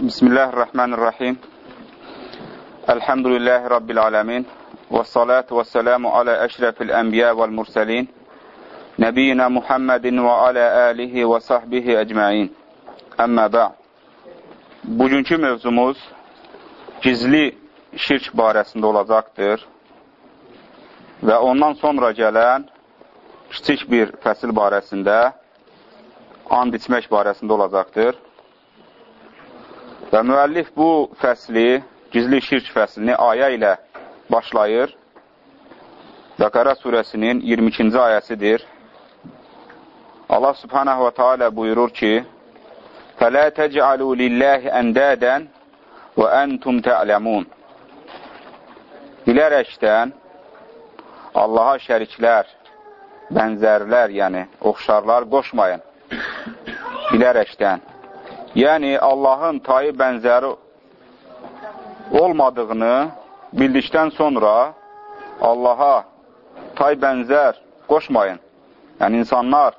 Bismillahirrahmanirrahim. Elhamdülillahi Rabbil alemin. Və salatu və selamu alə əşrəfil ənbiyə vəl mürsəlin. Nəbiyyina Muhammedin və alə alihi və sahbihi əcməin. Əmmə bə. Bugünkü mövzumuz gizli şirk barəsində olacaqdır və ondan sonra gələn kiçik bir fəsil barəsində and içmək barəsində olacaqdır. Və müəllif bu fəsli, gizli şirk fəslini ayə ilə başlayır. Bəqərə surəsinin 22-ci ayəsidir. Allah subhanahu və teala buyurur ki, فَلَا تَجْعَلُوا لِلَّهِ أَنْدَادًا وَأَنْتُمْ تَعْلَمُونَ Bilərəkdən Allaha şəriklər, bənzərlər, yəni oxşarlar qoşmayın. Bilərəkdən. Yəni, Allahın tayı bənzəri olmadığını bildikdən sonra Allaha tay bənzər qoşmayın. Yəni, insanlar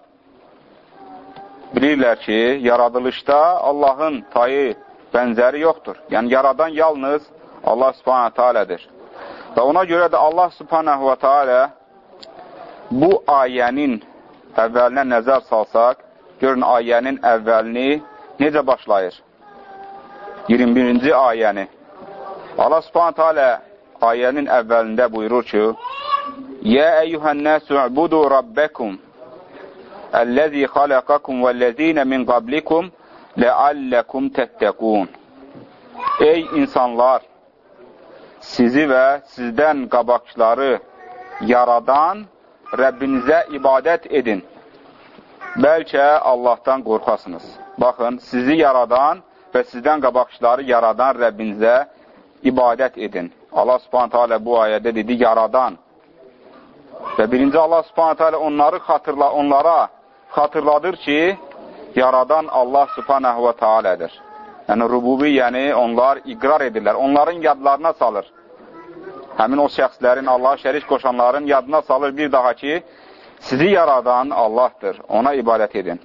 bilirlər ki, yaradılışda Allahın tayı bənzəri yoxdur. Yəni, yaradan yalnız Allah subhanə tealədir. Və ona görə də Allah subhanə və tealə bu ayənin əvvəlinə nəzər salsaq, görün ayənin əvvəlini necə başlayır? 21-ci ayəni. Allah subhanə tealə ayənin əvvəlində buyurur ki, Yə əyyuhənnəsü ubudu rabbəkum Əlləzi xaləqakum vəlləzinə min qablikum ləalləkum təttəqun. Ey insanlar, sizi və sizdən qabaqçıları yaradan Rəbbinizə ibadət edin. Bəlkə Allahdan qorxasınız. Baxın, sizi yaradan və sizdən qabaqçıları yaradan Rəbbinizə ibadət edin. Allah subhanətə alə bu ayədə dedi, yaradan. Və birinci Allah subhanətə alə onları xatırla, onlara xatırladır ki, yaradan Allah subhanahu və tealədir. Yəni, rububi, yəni onlar iqrar edirlər, onların yadlarına salır. Həmin o şəxslərin, Allaha şərik qoşanların yadına salır bir daha ki, sizi yaradan Allahdır, ona ibadət edin.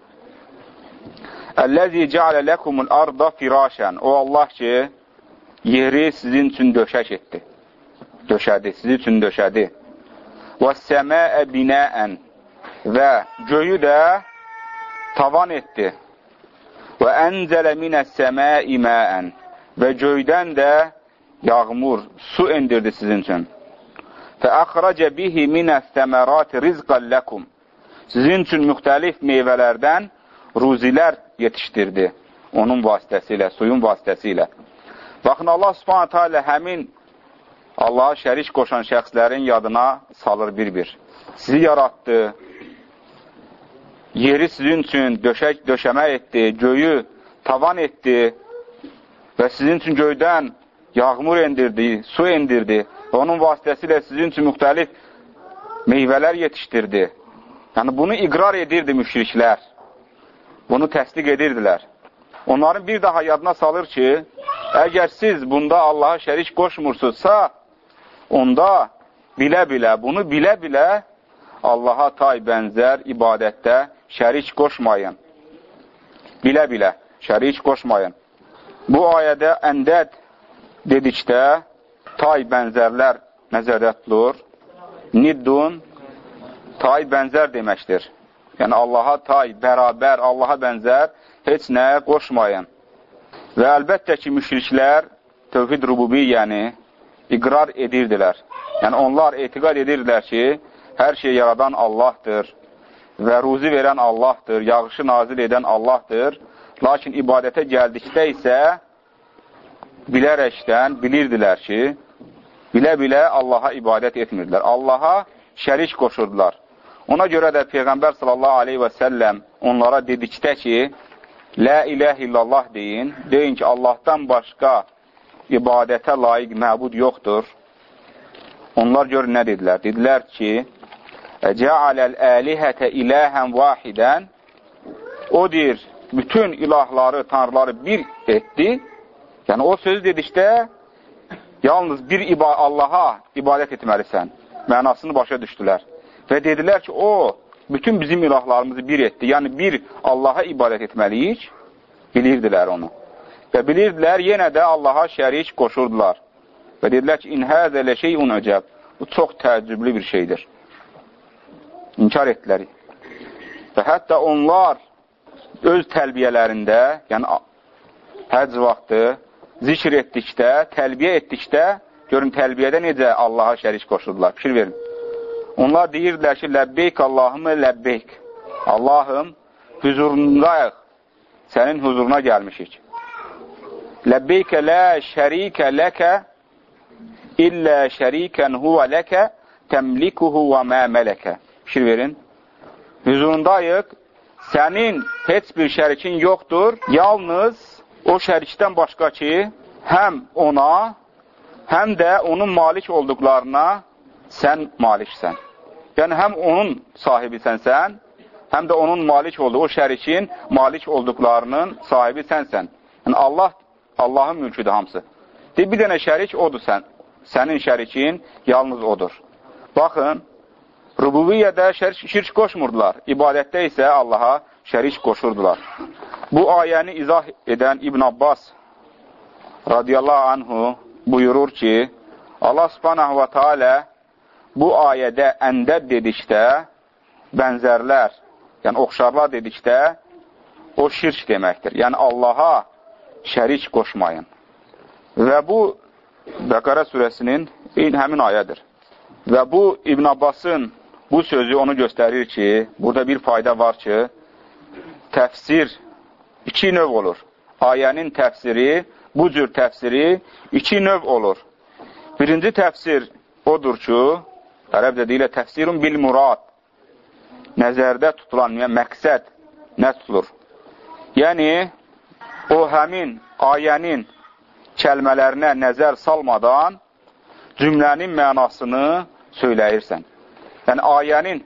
Əlləzi cəalə ləkumul arda firashən. O Allah ki, yeri sizin üçün döşək etdi. Döşədi, sizin üçün döşədi. Və səməə binəən və göyü də tavan etdi. Və ənzələ minəs səməi məən və göydən də yağmur, su endirdi sizin üçün. Fəəxrəcə bihi minəs səmərati rizqən ləkum. Sizin üçün müxtəlif meyvələrdən ruzilər yetişdirdi onun vasitəsilə, suyun vasitəsilə. Baxın, Allah subhanətə alə həmin Allaha şərik qoşan şəxslərin yadına salır bir-bir. Sizi yaratdı, yeri sizin üçün döşək, döşəmə etdi, göyü tavan etdi və sizin üçün göydən yağmur endirdi, su endirdi və onun vasitəsilə sizin üçün müxtəlif meyvələr yetişdirdi. Yəni, bunu iqrar edirdi müşriklər. Bunu təsdiq edirdilər. Onların bir daha yadına salır ki, əgər siz bunda Allaha şərik qoşmursunuzsa, onda bilə-bilə, bunu bilə-bilə Allaha tay bənzər ibadətdə şərik qoşmayın. Bilə-bilə, şərik qoşmayın. Bu ayədə əndəd dedikdə tay bənzərlər nəzərdə tutulur. Niddun tay bənzər deməkdir. Yəni, Allaha tay, bərabər, Allaha bənzər heç nəyə qoşmayın. Və əlbəttə ki, müşriklər tövhid rububiyyəni iqrar edirdilər. Yəni, onlar etiqad edirdilər ki, hər şey yaradan Allahdır və ruzi verən Allahdır, yağışı nazil edən Allahdır. Lakin ibadətə gəldikdə isə bilərəkdən bilirdilər ki, bilə-bilə Allaha ibadət etmirdilər. Allaha şərik qoşurdular. Ona görə də Peyğəmbər sallallahu aleyhi və səlləm onlara dedikdə ki, Lə iləh illallah deyin, deyin ki, Allahdan başqa ibadətə layiq məbud yoxdur. Onlar görün nə dedilər? Dedilər ki, Cəaləl əlihətə iləhən vahidən O deyir, bütün ilahları, tanrıları bir etdi. Yəni, o sözü dedikdə yalnız bir iba Allaha ibadət etməlisən. Mənasını başa düşdülər. Və dedilər ki, o bütün bizim ilahlarımızı bir etdi. Yəni, bir Allaha ibadət etməliyik, bilirdilər onu. Və bilirdilər, yenə də Allaha şərik qoşurdular. Və dedilər ki, in həzə lə şeyun əcəb. Bu çox təəccüblü bir şeydir. İnkar etdilər. Və hətta onlar öz təlbiyələrində, yəni həc vaxtı zikr etdikdə, təlbiyə etdikdə, görün təlbiyədə necə Allaha şərik qoşurdular. Fikir verin. Onlar deyirdilər ki, ləbbeyk Allahımı ləbbeyk. Allahım, huzurundayıq. Sənin huzuruna gəlmişik. Ləbbeykə lə şərikə ləkə illə şərikən huvə ləkə təmlikuhu və mə mələkə. Fikir verin. Huzurundayıq. Sənin heç bir şərikin yoxdur. Yalnız o şərikdən başqa ki, həm ona, həm də onun malik olduqlarına sən maliksən. Yəni, həm onun sahibisən sən, həm də onun malik olduğu, o şərikin malik olduqlarının sahibi sənsən. Yəni, Allah, Allahın mülküdür hamısı. Deyir, bir dənə şərik odur sən. Sənin şərikin yalnız odur. Baxın, rububiyyədə şərik, şirk qoşmurdular. İbadətdə isə Allaha şərik qoşurdular. Bu ayəni izah edən İbn Abbas radiyallahu anhu buyurur ki, Allah subhanahu wa ta'ala bu ayədə əndəd dedikdə, bənzərlər, yəni oxşarlar dedikdə, o şirk deməkdir. Yəni Allaha şərik qoşmayın. Və bu Bəqərə surəsinin həmin ayədir. Və bu İbn Abbasın bu sözü onu göstərir ki, burada bir fayda var ki, təfsir iki növ olur. Ayənin təfsiri, bu cür təfsiri iki növ olur. Birinci təfsir odur ki, ərəbcə deyilə təfsirun bil murad, nəzərdə tutulan yəni, məqsəd nə tutulur? Yəni, o həmin ayənin kəlmələrinə nəzər salmadan cümlənin mənasını söyləyirsən. Yəni, ayənin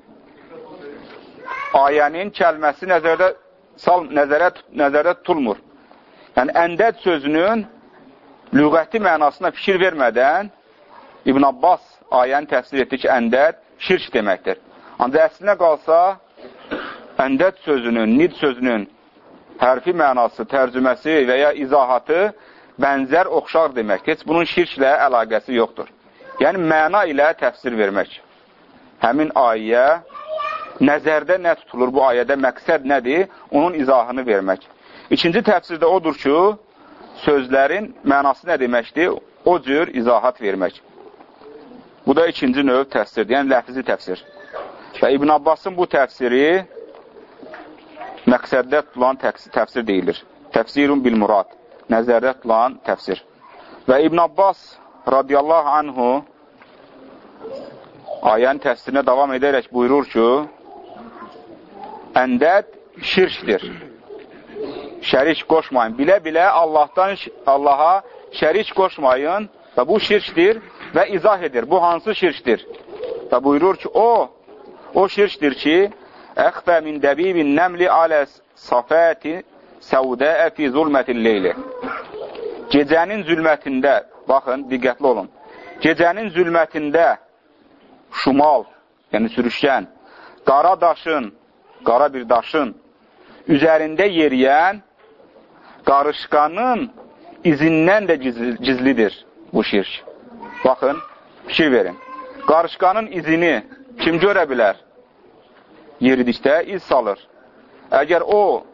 ayənin kəlməsi nəzərdə sal, nəzərə, nəzərdə tutulmur. Yəni, əndəd sözünün lüğəti mənasına fikir vermədən İbn Abbas ayəni təfsir etdi ki, əndəd şirk deməkdir. Ancaq əslinə qalsa, əndəd sözünün, nid sözünün hərfi mənası, tərcüməsi və ya izahatı bənzər, oxşar deməkdir. Heç bunun şirklə əlaqəsi yoxdur. Yəni, məna ilə təfsir vermək. Həmin ayə nəzərdə nə tutulur bu ayədə, məqsəd nədir, onun izahını vermək. İkinci təfsirdə odur ki, sözlərin mənası nə deməkdir, o cür izahat vermək. Bu da ikinci növ təfsirdir, yəni ləfzi təfsir. Və İbn Abbasın bu təfsiri məqsəddə tutulan təfsir deyilir. Təfsirun bil murad, nəzərdə tutulan təfsir. Və İbn Abbas radiyallahu anhu ayənin təfsirinə davam edərək buyurur ki, əndəd şirkdir. Şərik qoşmayın. Bilə-bilə Allahdan Allaha şərik qoşmayın və bu şirkdir və izah edir. Bu hansı şirkdir? Və buyurur ki, o, o şirkdir ki, əxfə min dəbibin nəmli alə safəti səudəə fi zulmətil leyli. Gecənin zülmətində, baxın, diqqətli olun, gecənin zülmətində şumal, yəni sürüşkən, qara daşın qara bir daşın üzərində yeriyən qarışqanın izindən də gizlidir bu şirk. Baxın, fikir verin. Qarışqanın izini kim görə bilər? Yeridikdə iz salır. Əgər o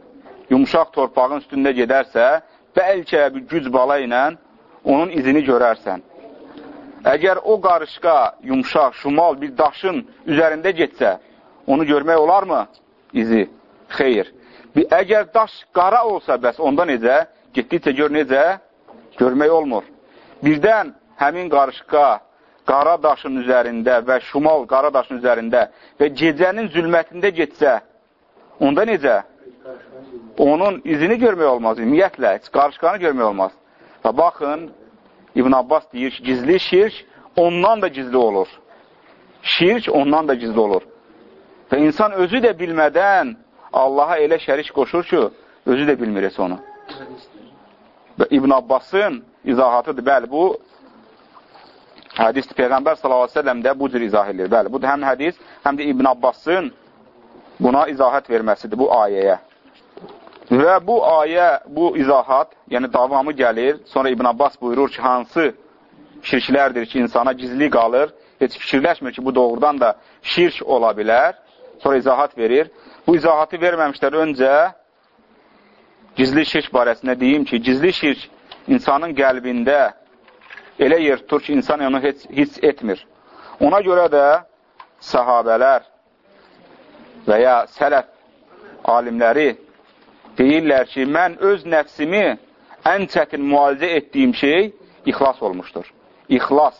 yumşaq torpağın üstündə gedərsə, bəlkə bir güc bala ilə onun izini görərsən. Əgər o qarışqa, yumşaq, şumal bir daşın üzərində getsə, onu görmək olarmı? izi. Xeyr. Bir, əgər daş qara olsa bəs onda necə? Getdikcə gör necə? Görmək olmur. Birdən həmin qarışqa qara daşın üzərində və şumal qara daşın üzərində və gecənin zülmətində getsə, onda necə? Onun izini görmək olmaz, ümumiyyətlə, qarışqanı görmək olmaz. Və baxın, İbn Abbas deyir ki, gizli şirk ondan da gizli olur. Şirk ondan da gizli olur. Və insan özü də bilmədən Allaha elə şərik qoşur ki, özü də bilmir heç onu. Və İbn Abbasın izahatıdır. Bəli, bu hədisdir. Peyğəmbər s.ə.v də bu cür izah edir. Bəli, bu da həm hədis, həm də İbn Abbasın buna izahat verməsidir bu ayəyə. Və bu ayə, bu izahat, yəni davamı gəlir, sonra İbn Abbas buyurur ki, hansı şirklərdir ki, insana gizli qalır, heç fikirləşmir ki, bu doğrudan da şirk ola bilər, sonra izahat verir. Bu izahatı verməmişlər öncə gizli şirk barəsində deyim ki, gizli şirk insanın qəlbində elə yer tutur ki, insan onu heç, hiss etmir. Ona görə də sahabələr və ya sələf alimləri deyirlər ki, mən öz nəfsimi ən çətin müalicə etdiyim şey ixlas olmuşdur. İxlas,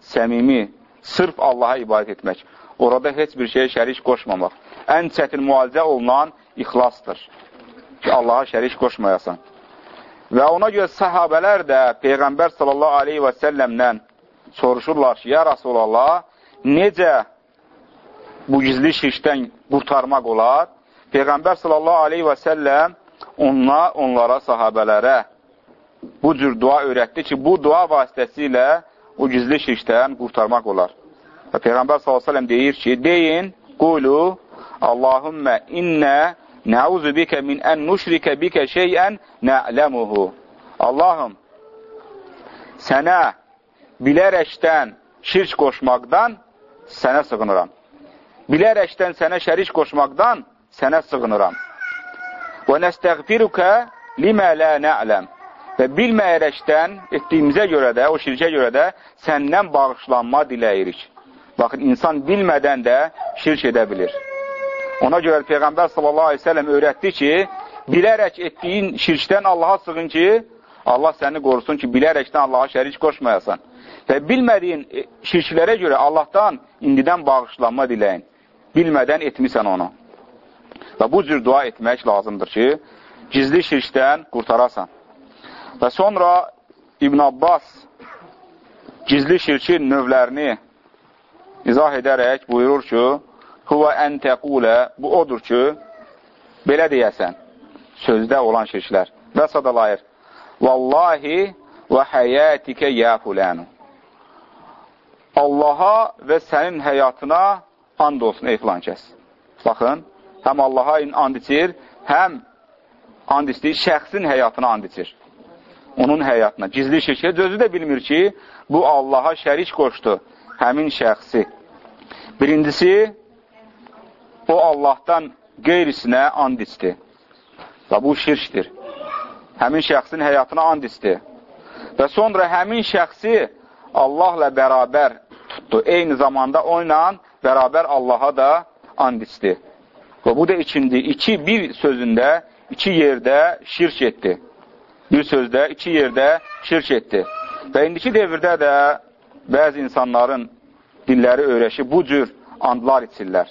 səmimi, sırf Allaha ibadət etmək. Orada heç bir şeyə şərik qoşmamaq. Ən çətin müalicə olunan ixlasdır ki, Allaha şərik qoşmayasan. Və ona görə səhabələr də Peyğəmbər sallallahu aleyhi və səlləmdən soruşurlar ki, ya Rasulallah, necə bu gizli şirkdən qurtarmaq olar? Peyğəmbər sallallahu aleyhi və səlləm onla, onlara, sahabələrə bu cür dua öyrətdi ki, bu dua vasitəsilə o gizli şirkdən qurtarmaq olar. Və Peyğəmbər s.ə.v deyir ki, deyin, qulu, Allahümmə innə nəuzu bikə min ən nuşrikə bikə şeyən nə'ləmuhu. Allahım, sənə bilərəkdən şirk qoşmaqdan sənə sığınıram. Bilərəkdən sənə şərik qoşmaqdan sənə sığınıram. Və nəstəğfirukə limə lə nə'ləm. Və bilməyərəkdən etdiyimizə görə də, o şirkə görə də səndən bağışlanma diləyirik. Baxın, insan bilmədən də şirk edə bilir. Ona görə Peyğəmbər sallallahu aleyhi ve sellem öyrətdi ki, bilərək etdiyin şirkdən Allaha sığın ki, Allah səni qorusun ki, bilərəkdən Allaha şərik qoşmayasan. Və bilmədiyin e, şirklərə görə Allahdan indidən bağışlanma diləyin. Bilmədən etmisən onu. Və bu cür dua etmək lazımdır ki, gizli şirkdən qurtarasan. Və sonra İbn Abbas gizli şirkin növlərini izah edərək buyurur ki, Huvə ən təqulə, bu odur ki, belə deyəsən, sözdə olan şirklər. Və sadalayır, Vallahi və həyətikə yə fulənu. Allaha və sənin həyatına and olsun, ey filan kəs. Baxın, həm Allaha and içir, həm and istəyir, şəxsin həyatına and içir onun həyatına. Gizli şirkə özü də bilmir ki, bu Allaha şərik qoşdu həmin şəxsi. Birincisi, o Allahdan qeyrisinə and içdi. Və bu şirkdir. Həmin şəxsin həyatına and içdi. Və sonra həmin şəxsi Allahla bərabər tutdu. Eyni zamanda o ilə bərabər Allaha da and içdi. Və bu da ikindi. İki, bir sözündə, iki yerdə şirk etdi bir sözdə, iki yerdə şirk etdi. Və indiki devirdə də bəzi insanların dilləri öyrəşib bu cür andlar içirlər.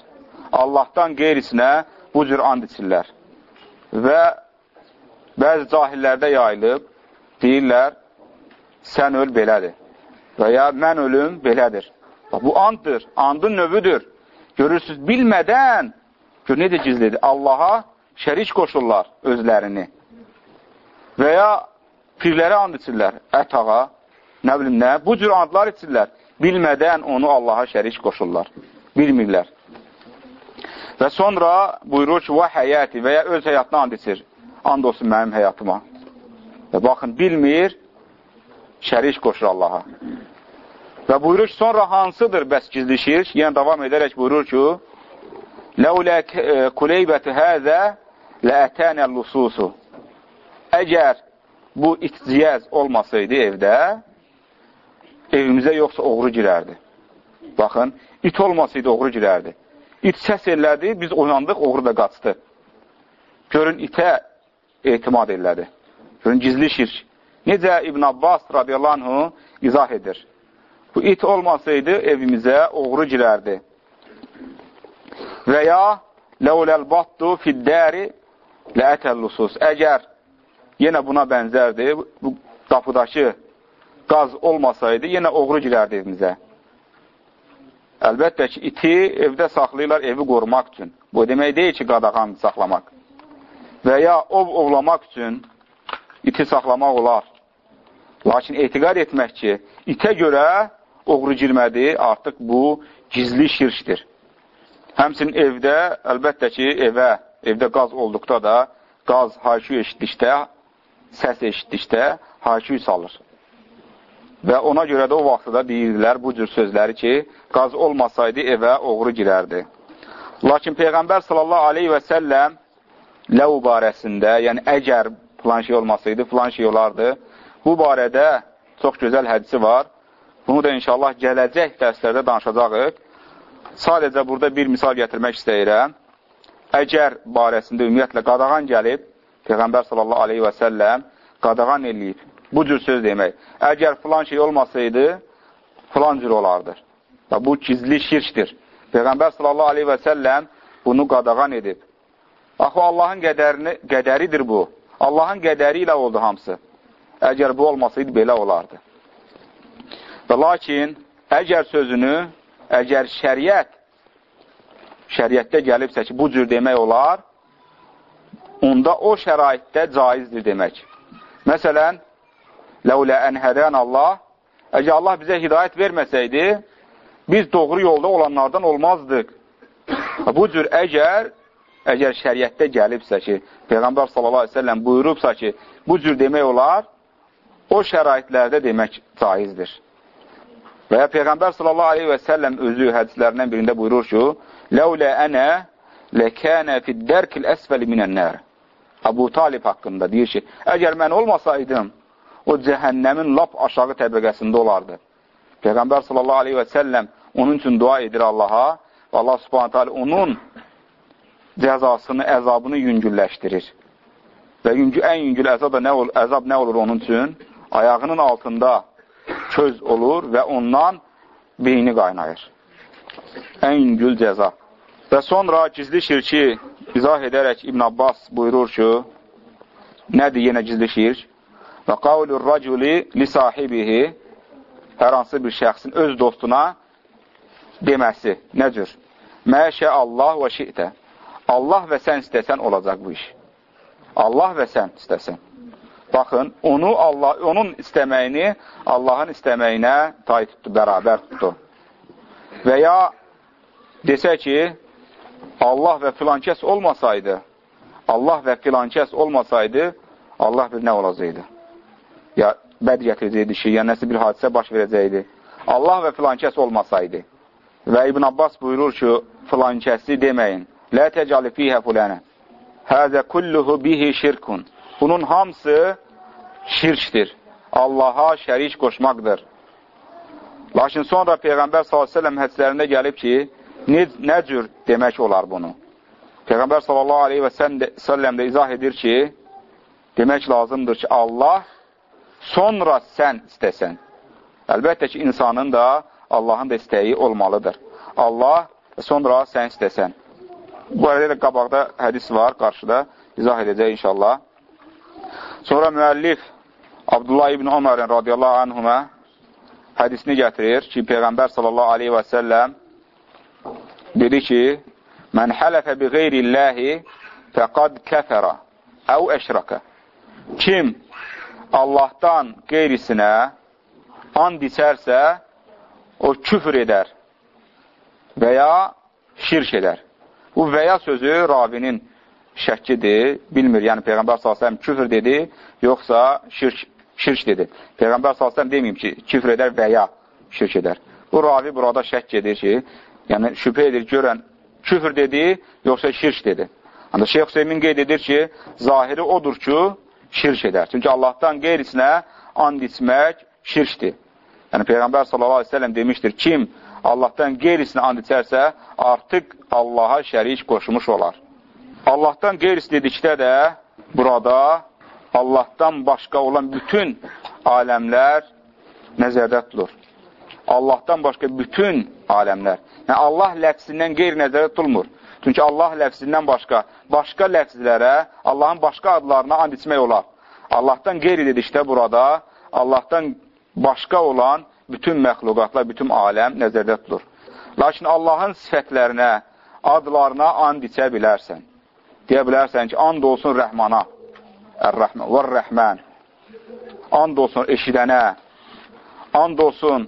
Allahdan qeyrisinə bu cür and içirlər. Və bəzi cahillərdə yayılıb, deyirlər, sən öl belədir. Və ya mən ölüm belədir. Bu anddır, andın növüdür. Görürsünüz, bilmədən, gör, necə gizlidir, Allaha şərik qoşurlar özlərini və ya pirlərə and içirlər, ət ağa, nə bilim nə, bu cür andlar içirlər, bilmədən onu Allaha şərik qoşurlar, bilmirlər. Və sonra buyurur ki, və həyəti və ya öz həyatına and içir, and olsun mənim həyatıma. Və baxın, bilmir, şərik qoşur Allaha. Və buyurur ki, sonra hansıdır bəs gizli şirk? Yəni, davam edərək buyurur ki, Ləulə kuleybətü həzə ləətənə lususu əgər bu itciyəz olmasaydı evdə, evimizə yoxsa oğru girərdi. Baxın, it olmasaydı oğru girərdi. İt səs elədi, biz oynandıq, oğru da qaçdı. Görün, itə etimad elədi. Görün, gizli şirk. Necə İbn Abbas radiyallahu izah edir. Bu it olmasaydı evimizə oğru girərdi. Və ya ləuləl batdu fiddəri ləətəllusus. Əgər yenə buna bənzərdir. Bu qapıdakı qaz olmasaydı, yenə oğru girərdi evimizə. Əlbəttə ki, iti evdə saxlayırlar evi qorumaq üçün. Bu demək deyil ki, qadağan saxlamaq. Və ya ov ovlamaq üçün iti saxlamaq olar. Lakin etiqad etmək ki, itə görə oğru girmədi, artıq bu gizli şirkdir. Həmçinin evdə, əlbəttə ki, evə, evdə qaz olduqda da qaz haykü eşitdikdə, səs eşitdikdə haykü salır. Və ona görə də o vaxtda deyirdilər bu cür sözləri ki, qaz olmasaydı evə oğru girərdi. Lakin Peyğəmbər sallallahu aleyhi və səlləm ləv barəsində, yəni əgər filan şey olmasaydı, filan şey olardı, bu barədə çox gözəl hədisi var. Bunu da inşallah gələcək dərslərdə danışacaqıq. Sadəcə burada bir misal gətirmək istəyirəm. Əgər barəsində ümumiyyətlə qadağan gəlib, Peyğəmbər sallallahu aleyhi və səlləm qadağan eləyib. Bu cür söz demək. Əgər filan şey olmasaydı, filan cür olardı. Və bu gizli şirkdir. Peyğəmbər sallallahu aleyhi və səlləm bunu qadağan edib. Axı, Allahın qədərini, qədəridir bu. Allahın qədəri ilə oldu hamısı. Əgər bu olmasaydı, belə olardı. Və lakin, əgər sözünü, əgər şəriət, şəriətdə gəlibsə ki, bu cür demək olar, onda o şəraitdə caizdir demək. Məsələn, Ləulə ənhədən Allah, əgər Allah bizə hidayət verməsəydi, biz doğru yolda olanlardan olmazdıq. Bu cür əgər, əgər şəriətdə gəlibsə ki, Peyğəmbər sallallahu aleyhi ve sellem buyurubsa ki, bu cür demək olar, o şəraitlərdə demək caizdir. Və ya Peyğəmbər sallallahu aleyhi və səlləm özü hədislərindən birində buyurur ki, Ləulə ənə ləkənə fiddərkil əsfəli minənlər. Əbu Talib haqqında deyir ki, əgər mən olmasaydım, o cəhənnəmin lap aşağı təbəqəsində olardı. Peyğəmbər sallallahu aleyhi və səlləm onun üçün dua edir Allaha və Allah subhanətə alə onun cəzasını, əzabını yüngülləşdirir. Və yüngü, ən yüngül əzab, nə ol, əzab nə olur onun üçün? Ayağının altında köz olur və ondan beyni qaynayır. Ən yüngül cəza. Və sonra gizli şirki izah edərək İbn Abbas buyurur ki, nədir yenə gizli şirk? Və qavlur raculi li sahibihi hər hansı bir şəxsin öz dostuna deməsi. Nə cür? Məşə Allah və şi'tə. Allah və sən istəsən olacaq bu iş. Allah və sən istəsən. Baxın, onu Allah, onun istəməyini Allahın istəməyinə tay tutdu, bərabər tutdu. Və ya desə ki, Allah və filankəs olmasaydı, Allah və filankəs olmasaydı, Allah bir nə olacaqdı? Ya bəd gətirəcəkdi ki, ya nəsə bir hadisə baş verəcəkdi. Allah və filankəs olmasaydı. Və İbn Abbas buyurur ki, filankəsi deməyin. Lə təcali fiyhə fulənə. Həzə kulluhu bihi şirkun. Bunun hamısı şirkdir. Allaha şərik qoşmaqdır. Lakin sonra Peyğəmbər s.ə.v hədislərində gəlib ki, nə, nə cür demək olar bunu? Peyğəmbər s.ə.v də izah edir ki, demək lazımdır ki, Allah sonra sən istəsən. Əlbəttə ki, insanın da Allahın da istəyi olmalıdır. Allah sonra sən istəsən. Bu arada da qabaqda hədis var, qarşıda izah edəcək inşallah. Sonra müəllif Abdullah ibn Ömərin radiyallahu anhümə hədisini gətirir ki, Peyğəmbər sallallahu aleyhi və səlləm dedi ki, Mən hələfə bi qeyrilləhi fəqad kəfərə əv əşrəkə. Kim Allahdan qeyrisinə and içərsə, o küfr edər və ya şirk edər. Bu və ya sözü ravinin şəkkidir, bilmir. Yəni, Peyğəmbər s.ə.v küfr dedi, yoxsa şirk, şirk dedi. Peyğəmbər s.ə.v deməyim ki, küfr edər və ya şirk edər. Bu ravi burada şəkk edir ki, yəni şübhə edir, görən küfr dedi, yoxsa şirk dedi. Ancaq Şeyx Hüseymin qeyd edir ki, zahiri odur ki, şirk edər. Çünki Allahdan qeyrisinə and içmək şirkdir. Yəni Peyğəmbər səlləm demişdir: kim Allahdan qeyrisinə and içərsə, artıq Allaha şərik qoşmuş olar. Allahdan qeyris dedikdə də burada Allahdan başqa olan bütün aləmlər nəzərdə tutulur. Allahdan başqa bütün aləmlər. Yəni Allah ləfsindən qeyri nəzərdə tutulmur. Çünki Allah ləfzindən başqa, başqa ləfzlərə, Allahın başqa adlarına and içmək olar. Allahdan qeyri dedikdə burada, Allahdan başqa olan bütün məxluqatlar, bütün aləm nəzərdə tutulur. Lakin Allahın sifətlərinə, adlarına and içə bilərsən. Deyə bilərsən ki, and olsun rəhmana, ər-rəhmən, vər-rəhmən, and olsun eşidənə, and olsun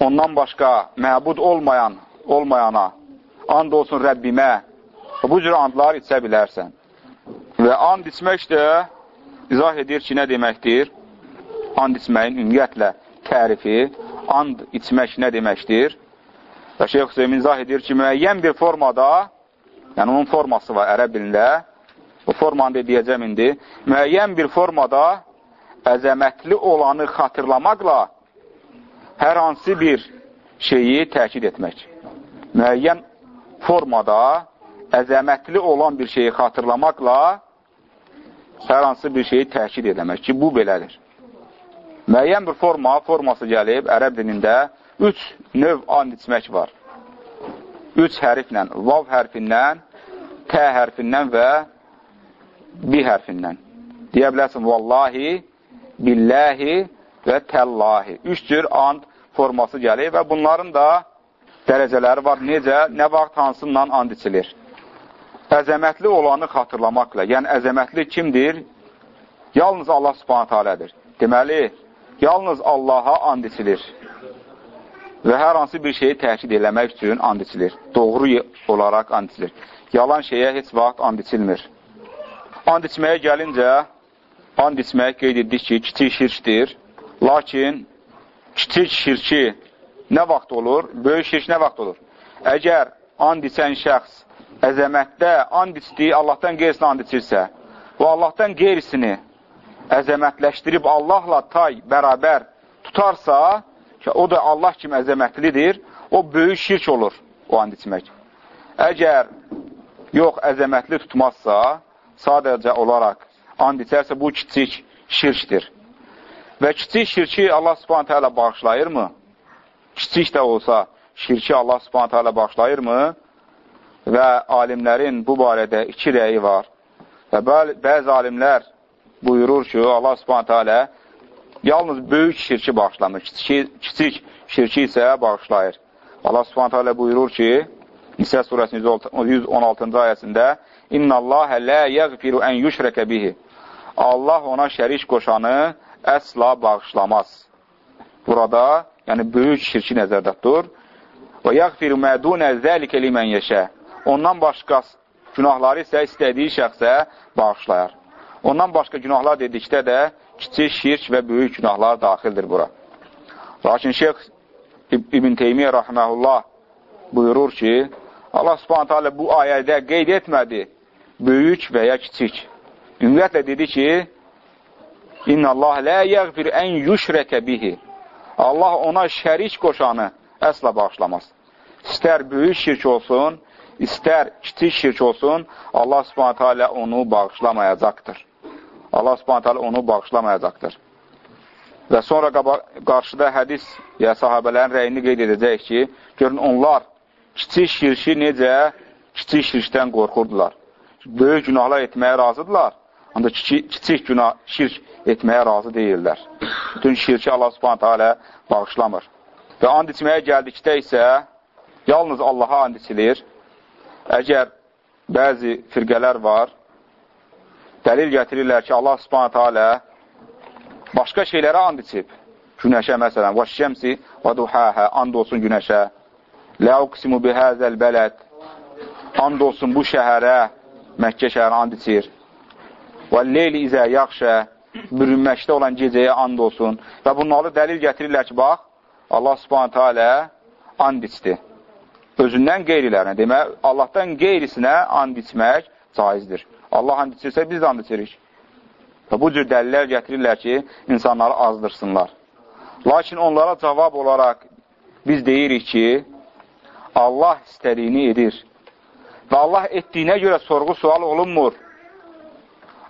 ondan başqa məbud olmayan, olmayana, and olsun Rəbbimə. Bu cür andlar içə bilərsən. Və and içmək də izah edir ki, nə deməkdir? And içməyin ümumiyyətlə tərifi, and içmək nə deməkdir? Və Şeyx Hüseyin izah edir ki, müəyyən bir formada, yəni onun forması var ərəb dilində, bu formanı deyəcəm indi, müəyyən bir formada əzəmətli olanı xatırlamaqla hər hansı bir şeyi təkid etmək. Müəyyən formada əzəmətli olan bir şeyi xatırlamaqla hər hansı bir şeyi təkid eləmək ki, bu belədir. Müəyyən bir forma, forması gəlib ərəb dilində üç növ and içmək var. Üç hərflə, vav hərfindən, tə hərfindən və bi hərfindən. Deyə bilərsin, vallahi, billahi və təllahi. Üç cür and forması gəlir və bunların da dərəcələri var. Necə, nə vaxt hansından and içilir? Əzəmətli olanı xatırlamaqla. Yəni, əzəmətli kimdir? Yalnız Allah subhanət alədir. Deməli, yalnız Allaha and içilir və hər hansı bir şeyi təkid eləmək üçün and içilir. Doğru olaraq and içilir. Yalan şeyə heç vaxt and içilmir. And içməyə gəlincə, and içmək qeyd etdik ki, kiçik şirkdir. Lakin kiçik şirki nə vaxt olur? Böyük şirk nə vaxt olur? Əgər and içən şəxs əzəmətdə and içdiyi Allahdan qeyrisinə and içirsə və Allahdan qeyrisini əzəmətləşdirib Allahla tay bərabər tutarsa, ki, o da Allah kimi əzəmətlidir, o böyük şirk olur o and içmək. Əgər yox, əzəmətli tutmazsa, sadəcə olaraq and içərsə, bu kiçik şirkdir. Və kiçik şirki Allah subhanətə alə bağışlayırmı? Kiçik də olsa, şirki Allah subhanətə alə bağışlayırmı? Və alimlərin bu barədə iki rəyi var. Və bəzi alimlər buyurur ki, Allah subhanətə alə yalnız böyük şirki bağışlamır, kiçik, kiçik şirki isə bağışlayır. Allah subhanətə alə buyurur ki, Nisə surəsinin 116-cı ayəsində İnna Allahə lə yəğfiru ən yüşrəkə bihi Allah ona şərik qoşanı əsla bağışlamaz. Burada, yəni böyük şirki nəzərdə tutur. Və yəğfiru mədunə zəlikə limən yeşə Ondan başqa günahları isə istədiyi şəxsə bağışlayar. Ondan başqa günahlar dedikdə də kiçik şirk və böyük günahlar daxildir bura. Lakin Şeyx İbn Teymiyyə rəhməhullah buyurur ki, Allah subhanətə alə bu ayədə qeyd etmədi böyük və ya kiçik. Ümumiyyətlə dedi ki, İnna Allah lə yəğfir ən yüşrəkə bihi. Allah ona şərik qoşanı əsla bağışlamaz. İstər böyük şirk olsun, istər kiçik şirk olsun, Allah subhanətə alə onu bağışlamayacaqdır. Allah subhanət hələ onu bağışlamayacaqdır. Və sonra qarşıda hədis ya sahabələrin rəyini qeyd edəcək ki, görün onlar kiçik şirki necə kiçik şirkdən qorxurdular. Böyük günahlar etməyə razıdırlar, ancaq kiçik günah, şirk etməyə razı deyirlər. Bütün şirki Allah subhanət hələ bağışlamır. Və and içməyə gəldikdə isə yalnız Allaha and içilir. Əgər bəzi firqələr var, dəlil gətirirlər ki, Allah subhanətə alə başqa şeylərə and içib. Günəşə məsələn, və şəmsi və duhəhə, and olsun günəşə. Lə uqsimu bihəzəl bələd, and olsun bu şəhərə, Məkkə şəhərə and içir. Və leyli izə yaxşə, bürünməkdə olan gecəyə and olsun. Və bunları dəlil gətirirlər ki, bax, Allah subhanətə alə and içdi. Özündən qeyrilərinə, demək, Allahdan qeyrisinə and içmək caizdir. Allah and içirsə, biz də and içirik. Və bu cür dəlillər gətirirlər ki, insanları azdırsınlar. Lakin onlara cavab olaraq biz deyirik ki, Allah istədiyini edir. Və Allah etdiyinə görə sorğu sual olunmur.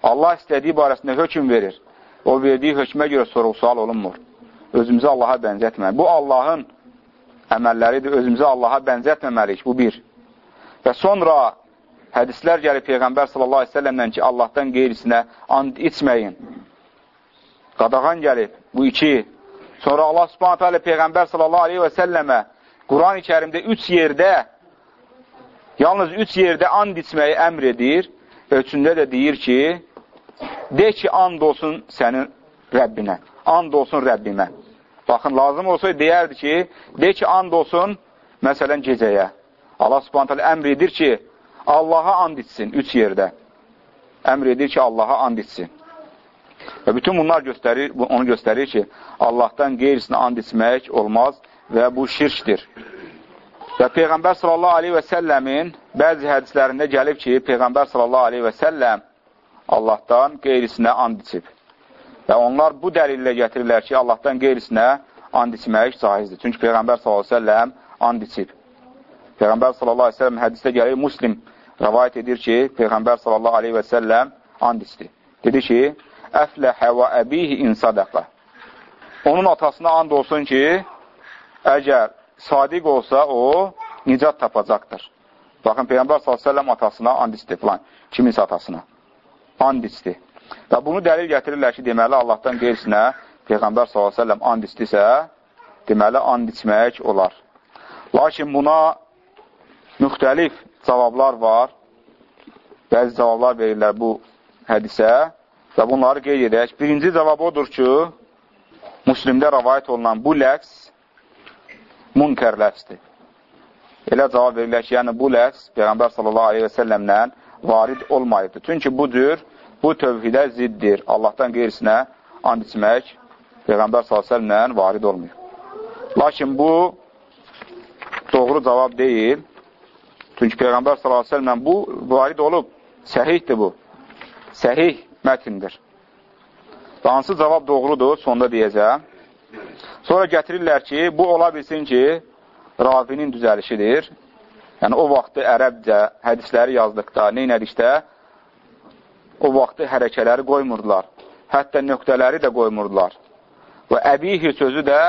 Allah istədiyi barəsində hökum verir. O verdiyi hökmə görə sorğu sual olunmur. Özümüzü Allaha bənzətmə. Bu Allahın əməlləridir. Özümüzü Allaha bənzətməməliyik. Bu bir. Və sonra Hədislər gəlib Peyğəmbər sallallahu aleyhi ve səlləmdən ki, Allahdan qeyrisinə and içməyin. Qadağan gəlib. Bu iki. Sonra Allah subhanətə alə Peyğəmbər sallallahu aleyhi və səlləmə Quran-ı kərimdə üç yerdə yalnız üç yerdə and içməyi əmr edir. Ölçündə də deyir ki, de ki, and olsun sənin Rəbbinə. And olsun Rəbbimə. Baxın, lazım olsaydı deyərdi ki, de ki, and olsun, məsələn, gecəyə. Allah subhanətə əmr edir ki, Allaha and içsin üç yerdə. əmr edir ki, Allaha and içsin. Və bütün bunlar göstərir, onu göstərir ki, Allahdan qeyrisinə and içmək olmaz və bu şirkdir. Və Peyğəmbər sallallahu aleyhi və səlləmin bəzi hədislərində gəlib ki, Peyğəmbər sallallahu aleyhi və səlləm Allahdan qeyrisinə and içib. Və onlar bu dəlillə gətirirlər ki, Allahdan qeyrisinə and içmək caizdir. Çünki Peyğəmbər səlləm and içib. Peyğəmbər səlləm hədisdə gəlir, Muslim rəvayət edir ki, Peyğəmbər səlləm and içdi. Dedi ki, əfləhə və əbihi insadəqə. Onun atasına and olsun ki, əgər sadiq olsa, o nicat tapacaqdır. Baxın, Peyğəmbər s.ə.v atasına and içdi filan, kiminsə atasına. And içdi. Və bunu dəlil gətirirlər ki, deməli, Allahdan qeyrisinə Peyğəmbər s.ə.v and içdisə, deməli, and içmək olar. Lakin buna müxtəlif cavablar var. Bəzi cavablar verirlər bu hədisə və bunları qeyd edək. Birinci cavab odur ki, Müslimdə rəvayət olunan bu ləfs münkər ləfsdir. Elə cavab verirlər ki, yəni bu ləfs Peyğəmbər sallallahu aleyhi və səlləmlə varid olmayıbdır. Çünki bu cür, bu tövhidə ziddir. Allahdan qeyrisinə and içmək Peyğəmbər səlləmlə varid olmuyor. Lakin bu doğru cavab deyil. Çünki Peyğəmbər s.ə.v bu varid olub, səhihdir bu. Səhih mətindir. Və hansı cavab doğrudur, sonda deyəcəm. Sonra gətirirlər ki, bu ola bilsin ki, ravinin düzəlişidir. Yəni, o vaxtı ərəbcə hədisləri yazdıqda, neynədikdə, o vaxtı hərəkələri qoymurdular. Hətta nöqtələri də qoymurdular. Və əbihi sözü də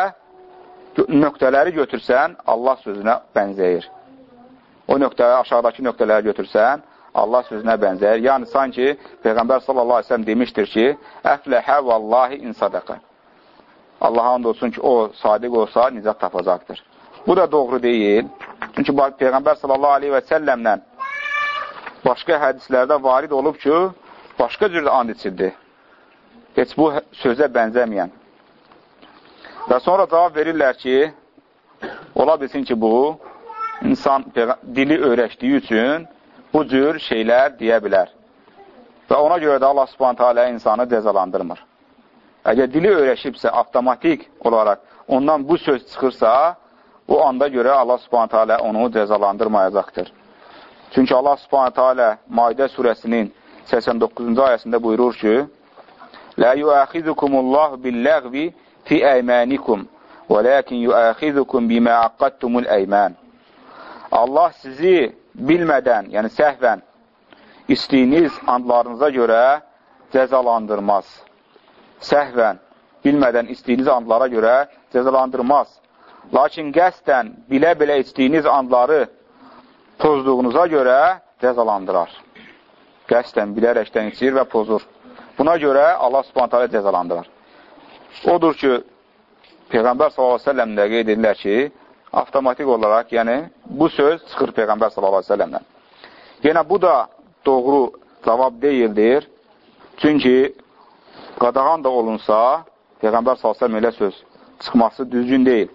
nöqtələri götürsən, Allah sözünə bənzəyir o nöqtəyə, aşağıdakı nöqtələri götürsən, Allah sözünə bənzər. Yəni, sanki Peyğəmbər sellem demişdir ki, əfləhə vallahi insadəqə. Allaha and olsun ki, o sadiq olsa nicat tapacaqdır. Bu da doğru deyil. Çünki Peyğəmbər sallallahu aleyhi və səlləmlə başqa hədislərdə varid olub ki, başqa cür and içildi. Heç bu sözə bənzəməyən. Və sonra cavab verirlər ki, ola bilsin ki, bu insan dili öyrəşdiyi üçün bu cür şeylər deyə bilər. Və ona görə də Allah subhanətə alə insanı cəzalandırmır. Əgər dili öyrəşibsə, avtomatik olaraq ondan bu söz çıxırsa, o anda görə Allah subhanətə alə onu cəzalandırmayacaqdır. Çünki Allah subhanətə alə Maidə surəsinin 89-cu ayəsində buyurur ki, Lə yuəxizukumullahu billəğvi fi əymanikum və ləkin yuəxizukum bimə əqqattumul əymən. Allah sizi bilmədən, yəni səhvən istiyiniz andlarınıza görə cəzalandırmaz. Səhvən, bilmədən istiyiniz andlara görə cəzalandırmaz. Lakin qəsdən, bilə-bilə istiyiniz andları pozduğunuza görə cəzalandırar. Qəsdən, bilərəkdən içir və pozur. Buna görə Allah subhanətələ cəzalandırar. Odur ki, Peyğəmbər s.ə.v də qeyd edirlər ki, avtomatik olaraq, yəni bu söz çıxır Peyğəmbər s.ə.v-dən. Yenə bu da doğru cavab deyildir. Çünki qadağan da olunsa, Peyğəmbər s.ə.v elə söz çıxması düzgün deyil.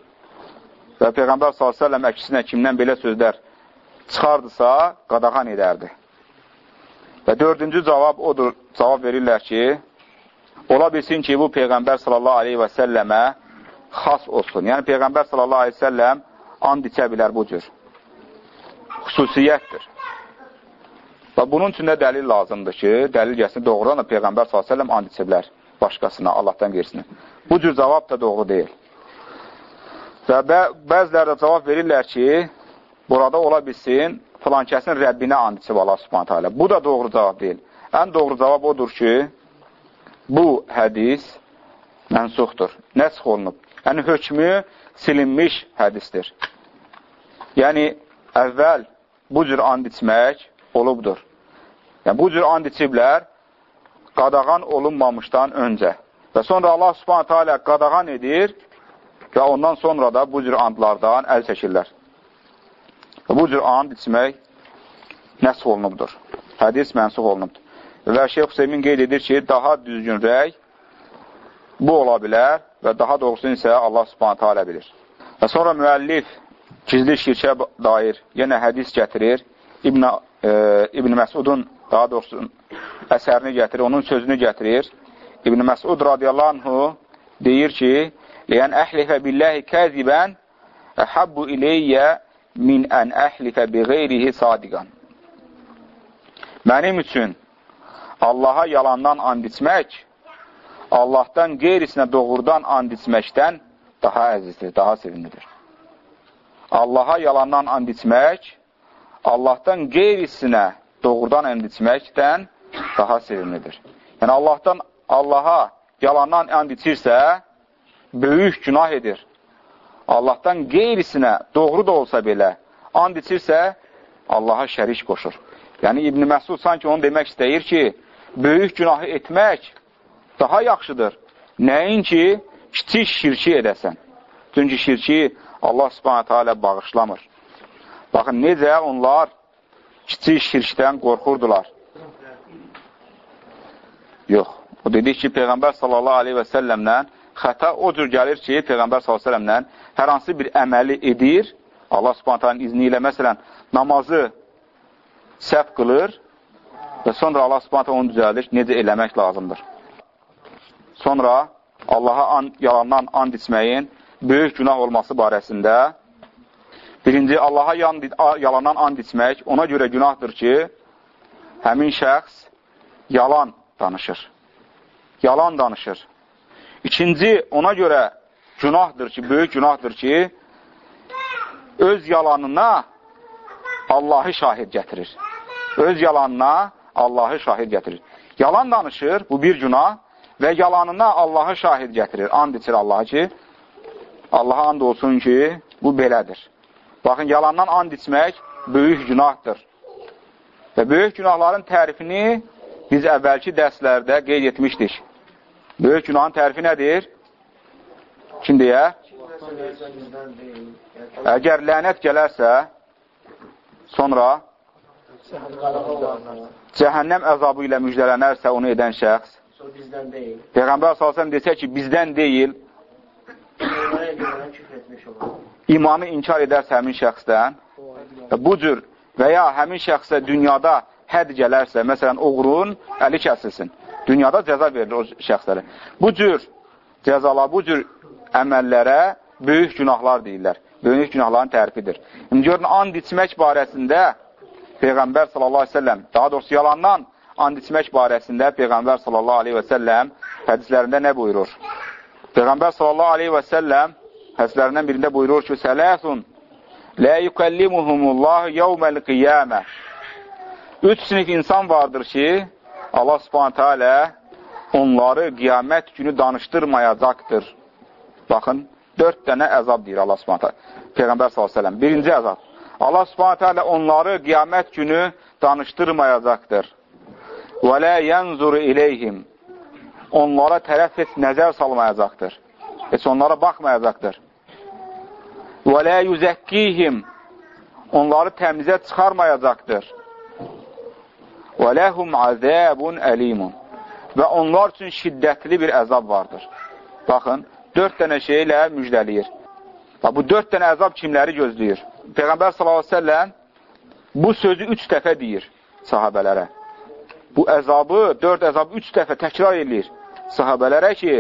Və Peyğəmbər s.ə.v əksinə kimdən belə sözlər çıxardısa, qadağan edərdi. Və dördüncü cavab odur, cavab verirlər ki, ola bilsin ki, bu Peyğəmbər sallallahu aleyhi və səlləmə xas olsun. Yəni, Peyğəmbər selləm and içə bilər bu cür. Xüsusiyyətdir. Və bunun üçün də dəlil lazımdır ki, dəlil gəlsin doğrudan da Peyğəmbər selləm and içə bilər başqasına, Allahdan qeyrisinə. Bu cür cavab da doğru deyil. Və bə bəziləri də cavab verirlər ki, burada ola bilsin, filan kəsin Rəbbinə and içib Allah subhanətə alə. Bu da doğru cavab deyil. Ən doğru cavab odur ki, bu hədis mənsuxdur, nəsx olunub. Yəni, hökmü silinmiş hədisdir. Yəni, əvvəl bu cür and içmək olubdur. Yəni, bu cür and içiblər qadağan olunmamışdan öncə. Və sonra Allah subhanətə alə qadağan edir və ondan sonra da bu cür andlardan əl çəkirlər. Və bu cür and içmək nəsx olunubdur. Hədis mənsuq olunubdur. Və Şeyh Hüseymin qeyd edir ki, daha düzgün rəy bu ola bilər və daha doğrusu isə Allah subhanətə alə bilir. Və sonra müəllif gizli şirkə dair yenə hədis gətirir. İbn, e, İbn Məsudun, daha doğrusu əsərini gətirir, onun sözünü gətirir. İbn Məsud radiyallahu anhu deyir ki, Ləyən əhlifə billəhi kəzibən əhabbu iləyyə min ən əhlifə bi qeyrihi sadiqan. Mənim üçün Allaha yalandan and içmək, Allahdan qeyrisinə doğrudan and içməkdən daha əzizdir, daha sevimlidir. Allaha yalandan and içmək, Allahdan qeyrisinə doğrudan and içməkdən daha sevimlidir. Yəni, Allahdan, Allaha yalandan and içirsə, böyük günah edir. Allahdan qeyrisinə doğru da olsa belə and içirsə, Allaha şərik qoşur. Yəni, İbn Məsud sanki onu demək istəyir ki, böyük günahı etmək daha yaxşıdır. Nəinki kiçik şirki edəsən. Çünki şirki Allah subhanətə alə bağışlamır. Baxın, necə onlar kiçik şirkdən qorxurdular. Yox. O dedik ki, Peyğəmbər sallallahu aleyhi və səlləmlə xəta o cür gəlir ki, Peyğəmbər s.ə.vələ hər hansı bir əməli edir, Allah subhanətənin izni ilə, məsələn, namazı səhv qılır və sonra Allah subhanətə onu düzəldir, necə eləmək lazımdır. Sonra Allaha an, yalandan and içməyin böyük günah olması barəsində birinci, Allaha yan, yalandan and içmək ona görə günahdır ki, həmin şəxs yalan danışır. Yalan danışır. İkinci, ona görə günahdır ki, böyük günahdır ki, öz yalanına Allahı şahid gətirir. Öz yalanına Allahı şahid gətirir. Yalan danışır, bu bir günah və yalanına Allahı şahid gətirir. And içir Allahı ki, Allaha and olsun ki, bu belədir. Baxın, yalandan and içmək böyük günahdır. Və böyük günahların tərifini biz əvvəlki dərslərdə qeyd etmişdik. Böyük günahın tərifi nədir? Kim deyə? Əgər lənət gələrsə, sonra cəhənnəm əzabı ilə müjdələnərsə onu edən şəxs, Peyğəmbər s.ə.v desə ki, bizdən deyil, imanı inkar edərsə həmin şəxsdən, bu cür və ya həmin şəxsə dünyada həd gələrsə, məsələn, oğrun əli kəsilsin. Dünyada cəza verilir o şəxslərə. Bu cür cəzalar, bu cür əməllərə böyük günahlar deyirlər. Böyük günahların tərifidir. İndi görün, and içmək barəsində Peyğəmbər sallallahu aleyhi ve selləm, daha doğrusu yalandan and içmək barəsində Peyğəmbər sallallahu aleyhi ve selləm hədislərində nə buyurur? Peyğəmbər sallallahu aleyhi ve selləm hədislərindən birində buyurur ki, Sələsun Lə yükəllimuhumullahu yevməl qiyamə Üç sinif insan vardır ki, Allah subhanətə alə onları qiyamət günü danışdırmayacaqdır. Baxın, dörd dənə əzab deyir Allah subhanətə Peyğəmbər s.ə.v. Birinci əzab. Allah subhanətə alə onları qiyamət günü danışdırmayacaqdır. Və lə yənzuru iləyhim. Onlara tərəf heç nəzər salmayacaqdır. Heç onlara baxmayacaqdır. Və lə yüzəkkihim. Onları təmizə çıxarmayacaqdır. Və ləhum azəbun əlimun. Və onlar üçün şiddətli bir əzab vardır. Baxın, dörd dənə şeylə müjdəliyir. Və bu dörd dənə əzab kimləri gözləyir? Peyğəmbər s.ə.v bu sözü üç dəfə deyir sahabələrə. Bu əzabı, dörd əzabı üç dəfə təkrar edir sahabələrə ki,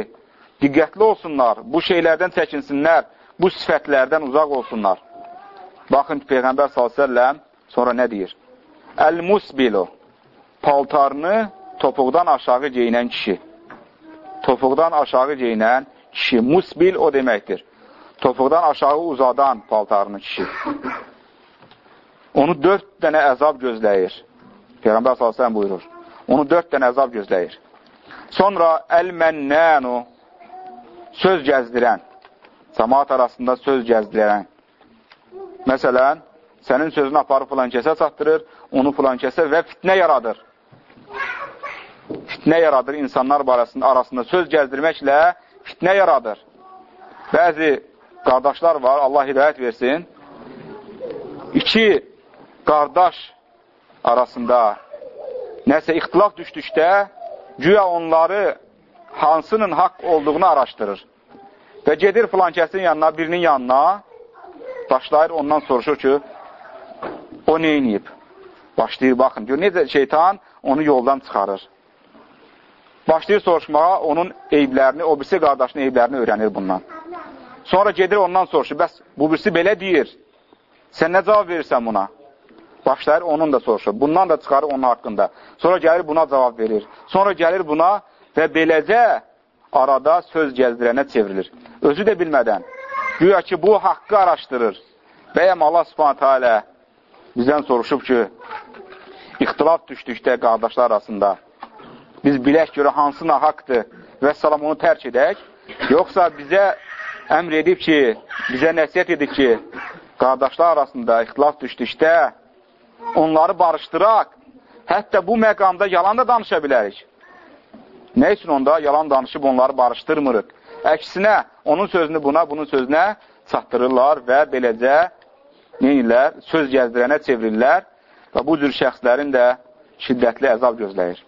diqqətli olsunlar, bu şeylərdən çəkinsinlər, bu sifətlərdən uzaq olsunlar. Baxın, Peyğəmbər s.ə.v sonra nə deyir? Əl-musbilu paltarını topuqdan aşağı geyinən kişi. Topuqdan aşağı geyinən kişi. Musbil o deməkdir. Topuqdan aşağı uzadan paltarını kişi. Onu dörd dənə əzab gözləyir. Peyğəmbər s.ə.v buyurur. Onu dörd dənə əzab gözləyir. Sonra əl-mənnənu söz gəzdirən, cəmaat arasında söz gəzdirən. Məsələn, sənin sözünü aparıb filan kəsə çatdırır, onu filan kəsə və fitnə yaradır fitnə yaradır insanlar arasında, arasında söz gəzdirməklə fitnə yaradır. Bəzi qardaşlar var, Allah hidayət versin, iki qardaş arasında nəsə ixtilaf düşdükdə güya onları hansının haqq olduğunu araşdırır. Və gedir filan kəsin yanına, birinin yanına, başlayır ondan soruşur ki, o neyniyib? Başlayır, baxın, gör, necə şeytan onu yoldan çıxarır. Başlayır soruşmağa onun eyblərini, o birisi qardaşının eyblərini öyrənir bundan. Sonra gedir ondan soruşur, bəs bu birisi belə deyir, sən nə cavab verirsən buna? Başlayır onun da soruşur, bundan da çıxarır onun haqqında. Sonra gəlir buna cavab verir. Sonra gəlir buna və beləcə arada söz gəzdirənə çevrilir. Özü də bilmədən, güya ki, bu haqqı araşdırır. Bəyəm Allah subhanətə alə bizdən soruşub ki, ixtilaf düşdükdə qardaşlar arasında biz bilək görə hansı nahaqdır və salam onu tərk edək, yoxsa bizə əmr edib ki, bizə nəsiyyət edib ki, qardaşlar arasında ixtilaf düşdükdə onları barışdıraq, hətta bu məqamda yalan da danışa bilərik. Nə üçün onda yalan danışıb onları barışdırmırıq? Əksinə, onun sözünü buna, bunun sözünə çatdırırlar və beləcə neyirlər? Söz gəzdirənə çevirirlər və bu cür şəxslərin də şiddətli əzab gözləyir.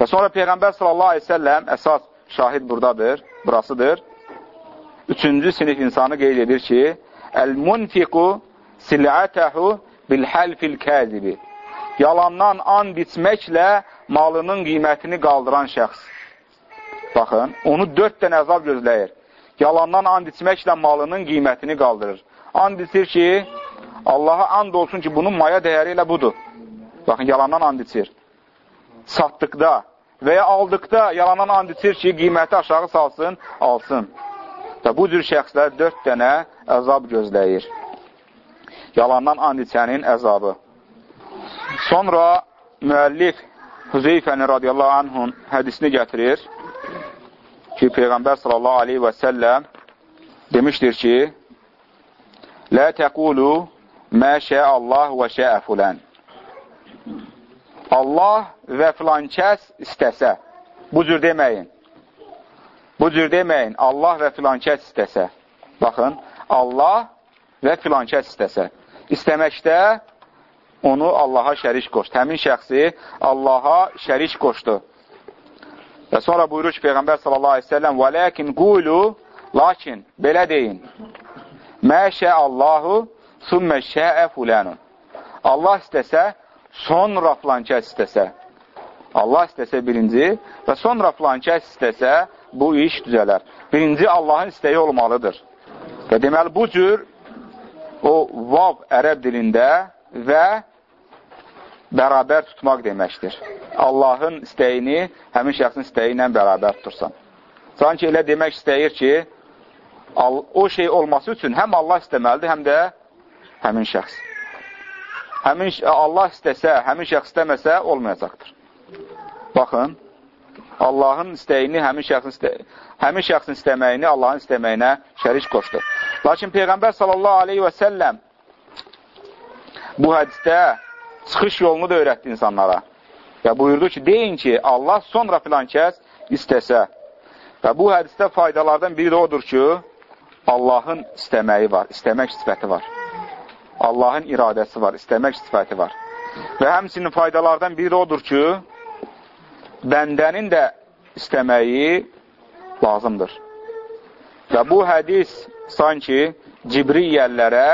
Və sonra Peyğəmbər sallallahu aleyhi ve selləm əsas şahid buradadır, burasıdır. Üçüncü sinif insanı qeyd edir ki, Əl-munfiqu sil'ətəhu bil-həlfil kəzibi. Yalandan and içməklə malının qiymətini qaldıran şəxs. Baxın, onu dörd dənə əzab gözləyir. Yalandan and içməklə malının qiymətini qaldırır. And içir ki, Allaha and olsun ki, bunun maya dəyəri ilə budur. Baxın, yalandan and içir. Satdıqda və ya aldıqda yalandan and içir ki, qiyməti aşağı salsın, alsın. Və bu cür şəxslər dörd dənə əzab gözləyir. Yalandan and içənin əzabı. Sonra müəllif Hüzeyfəni radiyallahu anhun hədisini gətirir ki, Peyğəmbər sallallahu aleyhi və səlləm demişdir ki, Lə təqulu mə şəə Allah və şəə fulən. Allah və filan kəs istəsə. Bu cür deməyin. Bu cür deməyin. Allah və filan kəs istəsə. Baxın, Allah və filan kəs istəsə. İstəməkdə onu Allaha şərik qoşdu. Həmin şəxsi Allaha şərik qoşdu. Və sonra buyurur ki, Peyğəmbər sallallahu aleyhi ve sellem ləkin qulu, lakin, belə deyin, məşə Allahu, sümmə şəə fulənun. Allah istəsə, sonra filan kəs istəsə. Allah istəsə birinci və sonra filan kəs istəsə, bu iş düzələr. Birinci Allahın istəyi olmalıdır. Və deməli, bu cür o vav ərəb dilində və bərabər tutmaq deməkdir. Allahın istəyini həmin şəxsin istəyi ilə bərabər tutursan. Sanki elə demək istəyir ki, o şey olması üçün həm Allah istəməlidir, həm də həmin şəxs. Həmin Allah istəsə, həmin şəxs istəməsə olmayacaqdır. Baxın, Allahın istəyini həmin şəxsin istə həmin şəxsin istəməyini Allahın istəməyinə şərik qoşdu. Lakin Peyğəmbər sallallahu aleyhi və səlləm bu hədisdə çıxış yolunu da öyrətdi insanlara. Və buyurdu ki, deyin ki, Allah sonra filan kəs istəsə. Və bu hədisdə faydalardan biri də odur ki, Allahın istəməyi var, istəmək sifəti var. Allahın iradəsi var, istəmək sifəti var. Və həmsinin faydalardan biri odur ki, bəndənin də istəməyi lazımdır. Və bu hədis sanki Cibriyyəllərə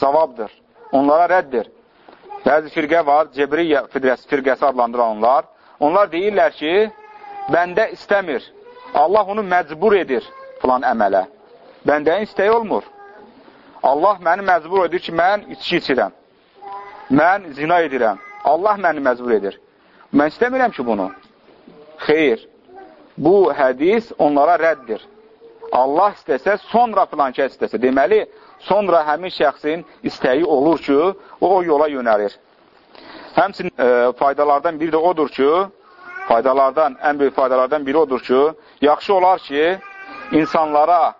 cavabdır, onlara rəddir. Bəzi firqə var, Cebriyyə firqəsi adlandıranlar. Onlar deyirlər ki, bəndə istəmir. Allah onu məcbur edir filan əmələ. Bəndəyin istəyi olmur. Allah məni məcbur edir ki, mən içki içirəm. Mən zina edirəm. Allah məni məcbur edir. Mən istəmirəm ki, bunu. Xeyr. Bu hədis onlara rəddir. Allah istəsə, sonra filan kəs istəsə. Deməli, sonra həmin şəxsin istəyi olur ki, o, o yola yönəlir. Həmçinin e, faydalardan biri də odur ki, faydalardan, ən böyük faydalardan biri odur ki, yaxşı olar ki, insanlara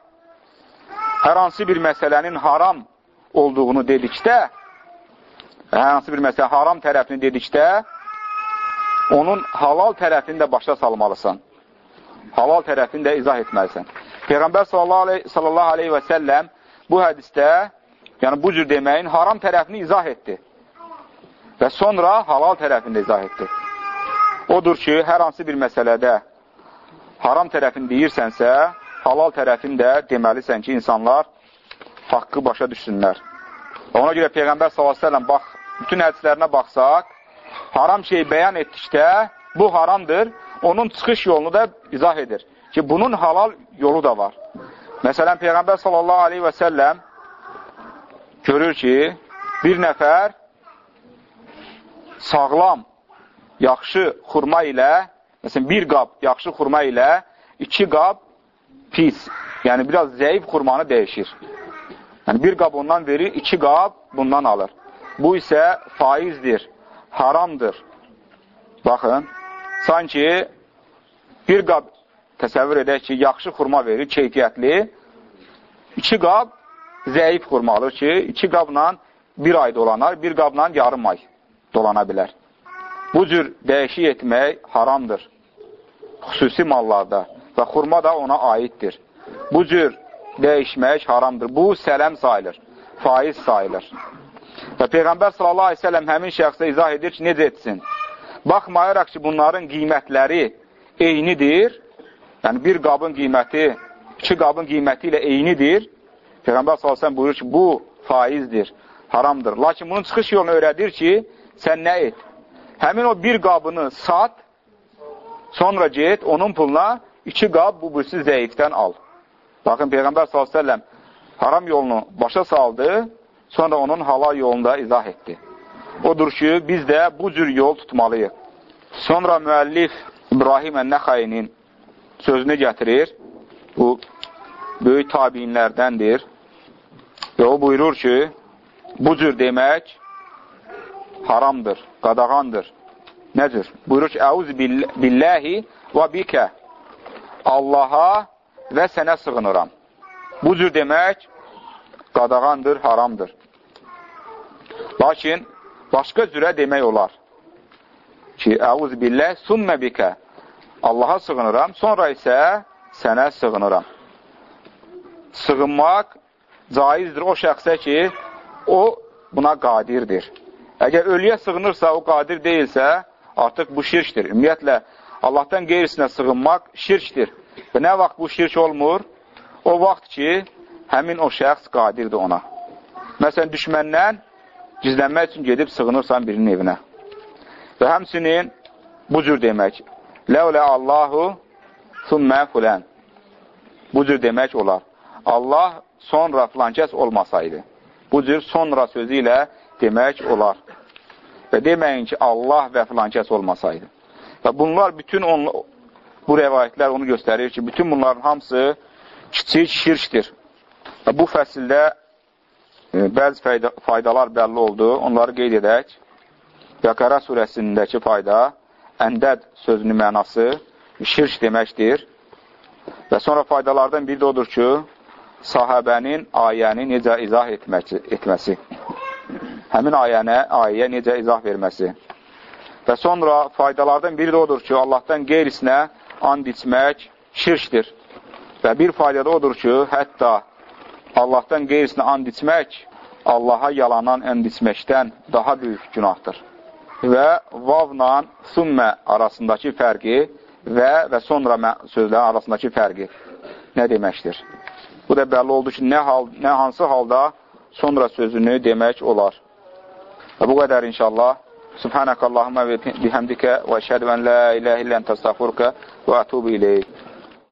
hər hansı bir məsələnin haram olduğunu dedikdə, hər hansı bir məsələ haram tərəfini dedikdə, onun halal tərəfini də başa salmalısan. Halal tərəfini də izah etməlisən. Peyğəmbər sallallahu aleyhi və səlləm bu hədisdə, yəni bu cür deməyin haram tərəfini izah etdi. Və sonra halal tərəfini izah etdi. Odur ki, hər hansı bir məsələdə haram tərəfini deyirsənsə, halal tərəfini də deməlisən ki, insanlar haqqı başa düşsünlər. Ona görə Peyğəmbər s.ə.v bax, bütün hədislərinə baxsaq, haram şey bəyan etdikdə bu haramdır, onun çıxış yolunu da izah edir ki, bunun halal yolu da var. Məsələn, Peyğəmbər səlləm görür ki, bir nəfər sağlam, yaxşı xurma ilə, məsələn, bir qab yaxşı xurma ilə iki qab pis, yəni biraz zəif xurmanı dəyişir. Yəni, bir qab ondan verir, iki qab bundan alır. Bu isə faizdir, haramdır. Baxın, sanki bir qab təsəvvür edək ki, yaxşı xurma verir, keyfiyyətli, iki qab zəif xurma alır ki, iki qabla bir ay dolanar, bir qabla yarım ay dolana bilər. Bu cür dəyişik etmək haramdır. Xüsusi mallarda və xurma da ona aiddir. Bu cür dəyişmək haramdır. Bu sələm sayılır, faiz sayılır. Və Peyğəmbər sallallahu aleyhi sellem həmin şəxsə izah edir ki, necə etsin? Baxmayaraq ki, bunların qiymətləri eynidir, yəni bir qabın qiyməti, iki qabın qiyməti ilə eynidir, Peyğəmbər sallallahu buyurur ki, bu faizdir, haramdır. Lakin bunun çıxış yolunu öyrədir ki, sən nə et? Həmin o bir qabını sat, sonra get, onun puluna iki qab bu birisi zəifdən al. Baxın, Peyğəmbər s.ə.v haram yolunu başa saldı, sonra onun halal yolunda izah etdi. Odur ki, biz də bu cür yol tutmalıyıq. Sonra müəllif İbrahim Ən-Nəxayinin sözünü gətirir. Bu, böyük tabinlərdəndir. Və o buyurur ki, bu cür demək haramdır, qadağandır. Nədir? Buyurur ki, Əuz billəhi və bikə Allaha və sənə sığınıram. Bu cür demək qadağandır, haramdır. Lakin başqa cürə demək olar ki, Əuz billəh sümmə bikə Allaha sığınıram, sonra isə sənə sığınıram. Sığınmaq caizdir o şəxsə ki, o buna qadirdir. Əgər ölüyə sığınırsa, o qadir deyilsə, artıq bu şirkdir. Ümumiyyətlə, Allahdan qeyrisinə sığınmaq şirkdir. Və nə vaxt bu şirk olmur? O vaxt ki, həmin o şəxs qadirdir ona. Məsələn, düşməndən gizlənmək üçün gedib sığınırsan birinin evinə. Və həmsinin bu cür demək, Ləulə Allahu sümmə fulən. Bu cür demək olar. Allah sonra filankəs olmasaydı. Bu cür sonra sözü ilə demək olar. Və deməyin ki, Allah və filankəs olmasaydı. Və bunlar bütün on, bu rəvayətlər onu göstərir ki, bütün bunların hamısı kiçik şirkdir. Və bu fəsildə e, bəzi fayda, faydalar bəlli oldu. Onları qeyd edək. Bəqərə surəsindəki fayda, əndəd sözünün mənası şirk deməkdir. Və sonra faydalardan biri də odur ki, sahabənin ayəni necə izah etməsi. etməsi. Həmin ayənə, ayəyə necə izah verməsi. Və sonra faydalardan biri də odur ki, Allahdan qeyrisinə and içmək şirkdir. Və bir fayda da odur ki, hətta Allahdan qeyrisinə and içmək Allaha yalanan and içməkdən daha böyük günahdır. Və vavla sümmə arasındakı fərqi və və sonra sözlərin arasındakı fərqi nə deməkdir? Bu da bəlli oldu ki, nə, hal, nə hansı halda sonra sözünü demək olar. Və bu qədər inşallah. سبحانك اللهم بحمدك وأشهد أن لا إله إلا أنت أستغفرك وأتوب إليك.